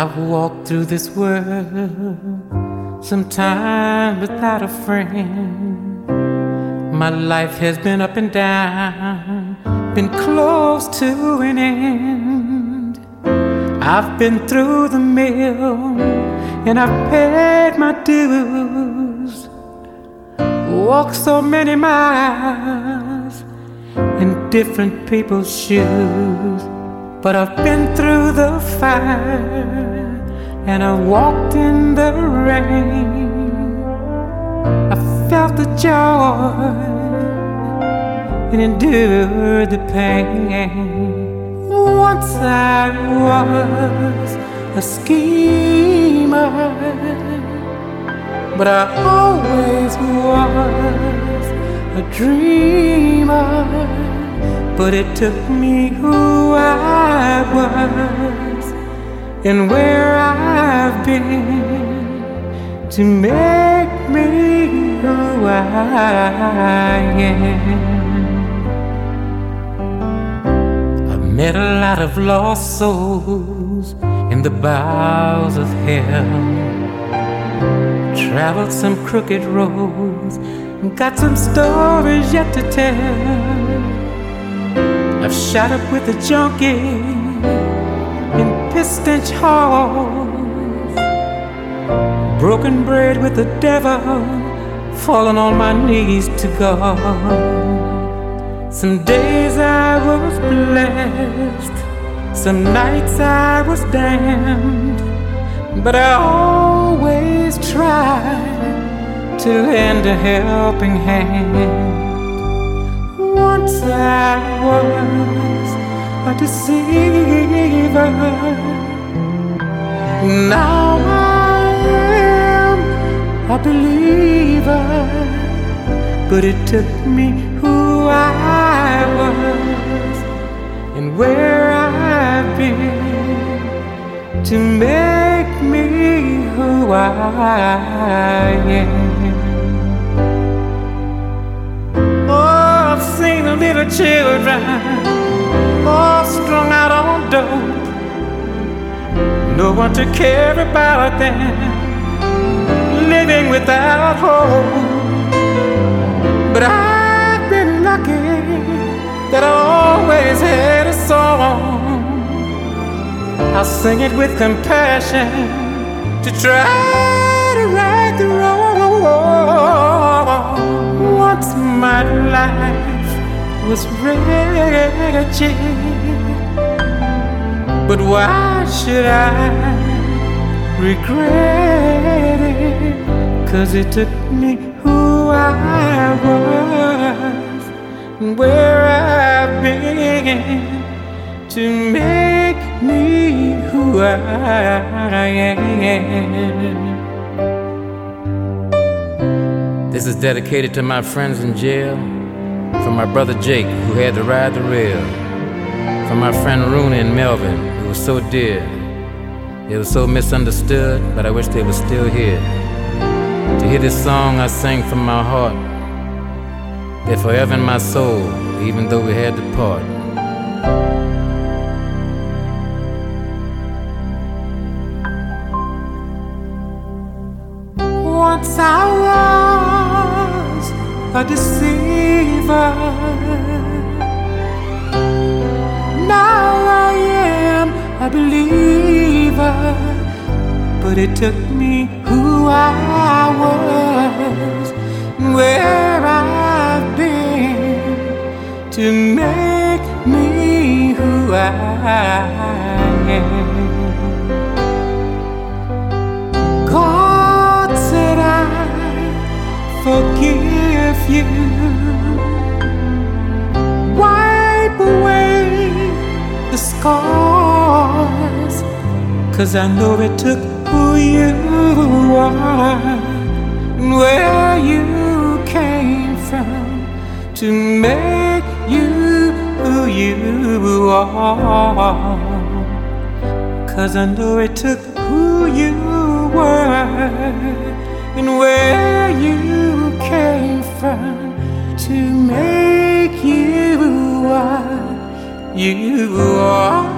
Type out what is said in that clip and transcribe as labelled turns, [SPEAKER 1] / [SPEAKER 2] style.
[SPEAKER 1] I've walked through this world sometime without a friend. My life has been up and down, been close to an end. I've been through the mill and I've paid my dues. Walked so many miles in different people's shoes. But I've been through the fire and I walked in the rain. I felt the joy and endured the pain. Once I was a schemer, but I always was a dreamer. But it took me who I was and where I've to make me who I am. I've met a lot of lost souls in the bowels of hell. Traveled some crooked roads and got some stories yet to tell. I've shot up with a junkie in piss-stench halls, broken bread with the devil, falling on my knees to God. Some days I was blessed, some nights I was damned, but I always tried to lend a helping hand. Once I was a deceiver. Now a believer. But it took me who I was and where I've been to make me who I am. Oh, I've seen a little children all strung out on dope. No one to care about them, living without hope. But I've been lucky that I always had a song. I'll sing it with compassion to try to right the wrong. What's my life? was wretched. But why should I regret? Cause it took me who I was and where I've been to make me who I am. This is dedicated to my friends in jail from my brother Jake, who had to ride the rail. From my friend Rooney in Melvin, who was so dear. They were so misunderstood, but I wish they were still here. To hear this song I sang from my heart. They're forever in my soul, even though we had to part. Once I was a deceiver. Now I am a believer, but it took me I was, where I've been to make me who I am. God said I forgive you. Wipe away the scars. Cause I know it took who you are and where you came from to make you who you are. Cause I know it took who you were and where you came from to make you what you are.